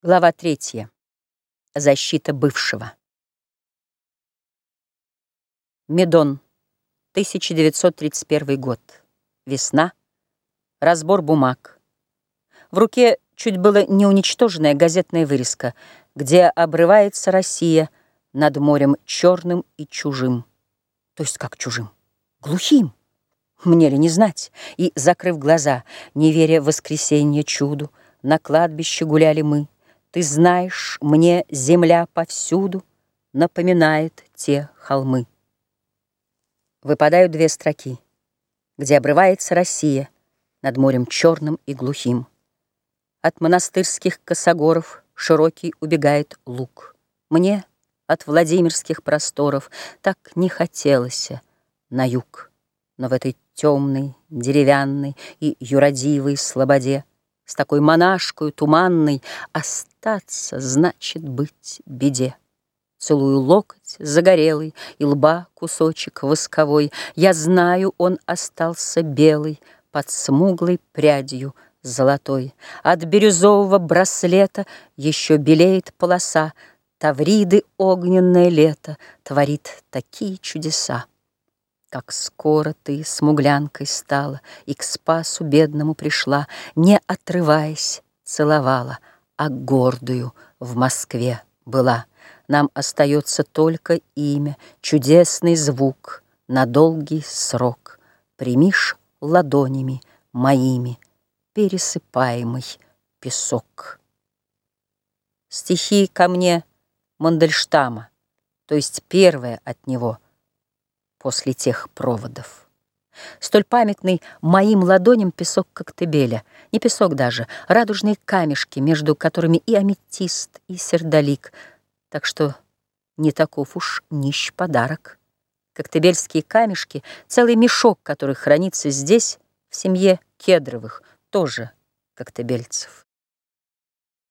Глава третья. Защита бывшего. Медон. 1931 год. Весна. Разбор бумаг. В руке чуть было не уничтоженная газетная вырезка, где обрывается Россия над морем черным и чужим. То есть как чужим? Глухим. Мне ли не знать? И, закрыв глаза, не веря в воскресенье чуду, на кладбище гуляли мы, ты знаешь, мне земля повсюду Напоминает те холмы. Выпадают две строки, Где обрывается Россия Над морем черным и глухим. От монастырских косогоров Широкий убегает луг. Мне от Владимирских просторов Так не хотелось на юг. Но в этой темной, деревянной И юродивой слободе С такой монашкой туманной Остаться значит быть беде. Целую локоть загорелый И лба кусочек восковой. Я знаю, он остался белый Под смуглой прядью золотой. От бирюзового браслета Еще белеет полоса, Тавриды огненное лето Творит такие чудеса. Как скоро ты смуглянкой стала И к спасу бедному пришла, Не отрываясь, целовала — а гордую в Москве была. Нам остается только имя, чудесный звук на долгий срок. Примишь ладонями моими пересыпаемый песок. Стихи ко мне Мандельштама, то есть первое от него после тех проводов. Столь памятный моим ладоням песок Коктебеля. Не песок даже, радужные камешки, между которыми и аметист, и сердолик. Так что не таков уж нищ подарок. Коктебельские камешки, целый мешок, который хранится здесь, в семье Кедровых, тоже коктебельцев.